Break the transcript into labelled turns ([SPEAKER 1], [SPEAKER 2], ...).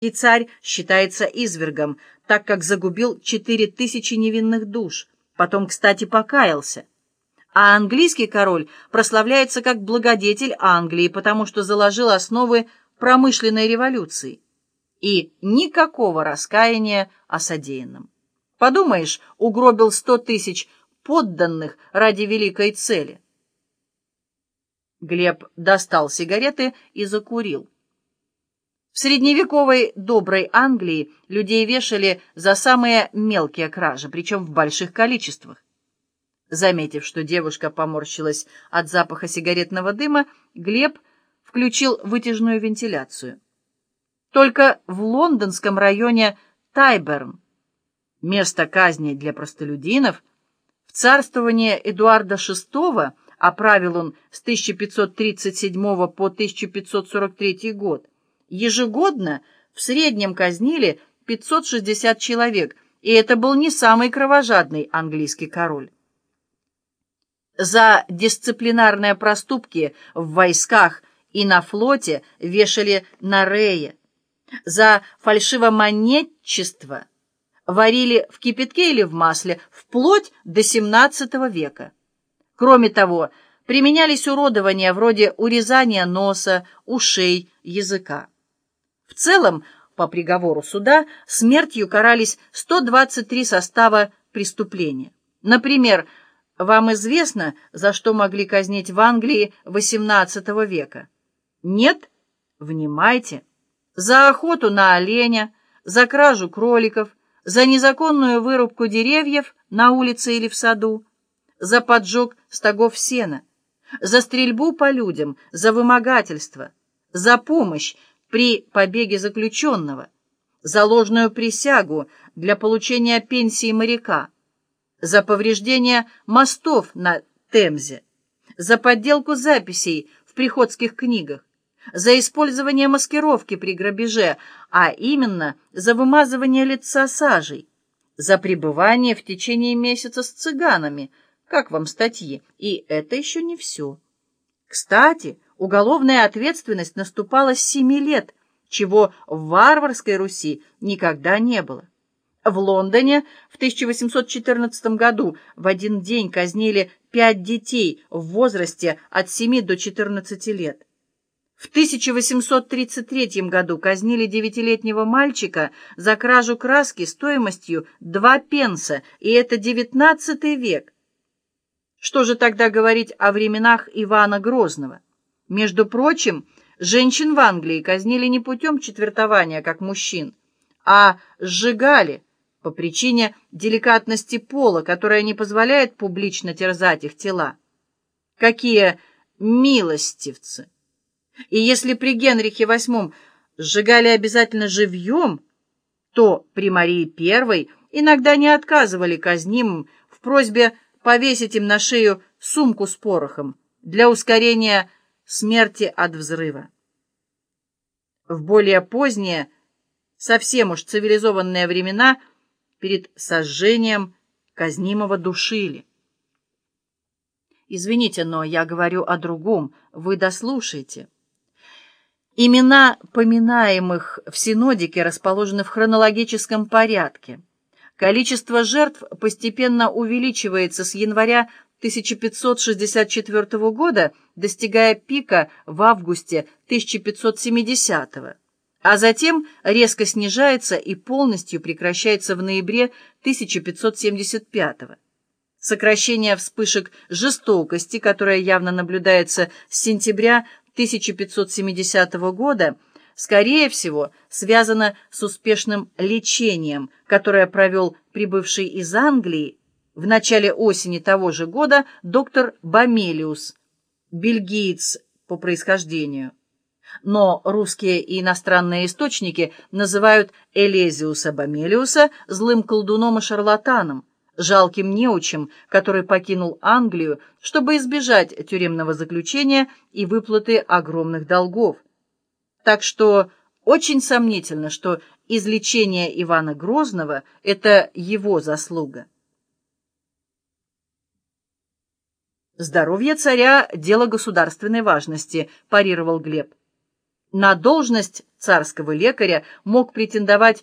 [SPEAKER 1] И царь считается извергом, так как загубил четыре тысячи невинных душ, потом, кстати, покаялся. А английский король прославляется как благодетель Англии, потому что заложил основы промышленной революции. И никакого раскаяния о содеянном. Подумаешь, угробил сто тысяч подданных ради великой цели. Глеб достал сигареты и закурил. В средневековой доброй Англии людей вешали за самые мелкие кражи, причем в больших количествах. Заметив, что девушка поморщилась от запаха сигаретного дыма, Глеб включил вытяжную вентиляцию. Только в лондонском районе Тайберн, место казни для простолюдинов, в царствование Эдуарда VI, а правил он с 1537 по 1543 год, Ежегодно в среднем казнили 560 человек, и это был не самый кровожадный английский король. За дисциплинарные проступки в войсках и на флоте вешали на рее. За фальшивомонетчество варили в кипятке или в масле вплоть до XVII века. Кроме того, применялись уродования вроде урезания носа, ушей, языка. В целом, по приговору суда, смертью карались 123 состава преступления. Например, вам известно, за что могли казнить в Англии XVIII века? Нет? Внимайте. За охоту на оленя, за кражу кроликов, за незаконную вырубку деревьев на улице или в саду, за поджог стогов сена, за стрельбу по людям, за вымогательство, за помощь при побеге заключенного, за ложную присягу для получения пенсии моряка, за повреждение мостов на Темзе, за подделку записей в приходских книгах, за использование маскировки при грабеже, а именно за вымазывание лица сажей, за пребывание в течение месяца с цыганами, как вам статьи, и это еще не все. Кстати, уголовная ответственность наступала с семи лет, чего в варварской Руси никогда не было. В Лондоне в 1814 году в один день казнили пять детей в возрасте от 7 до 14 лет. В 1833 году казнили девятилетнего мальчика за кражу краски стоимостью 2 пенса, и это XIX век. Что же тогда говорить о временах Ивана Грозного? Между прочим, женщин в Англии казнили не путем четвертования, как мужчин, а сжигали по причине деликатности пола, которая не позволяет публично терзать их тела. Какие милостивцы! И если при Генрихе VIII сжигали обязательно живьем, то при Марии I иногда не отказывали казнимым в просьбе повесить им на шею сумку с порохом для ускорения смерти от взрыва. В более поздние, совсем уж цивилизованные времена перед сожжением казнимого душили. Извините, но я говорю о другом, вы дослушайте. Имена поминаемых в синодике расположены в хронологическом порядке. Количество жертв постепенно увеличивается с января 1564 года, достигая пика в августе 1570 а затем резко снижается и полностью прекращается в ноябре 1575 Сокращение вспышек жестокости, которое явно наблюдается с сентября 1570 года, скорее всего, связано с успешным лечением, которое провел прибывший из Англии в начале осени того же года доктор Бамелиус, бельгиец по происхождению. Но русские и иностранные источники называют Элезиуса Бамелиуса злым колдуном и шарлатаном, жалким неучем, который покинул Англию, чтобы избежать тюремного заключения и выплаты огромных долгов. Так что очень сомнительно, что излечение Ивана Грозного – это его заслуга. «Здоровье царя — дело государственной важности», — парировал Глеб. На должность царского лекаря мог претендовать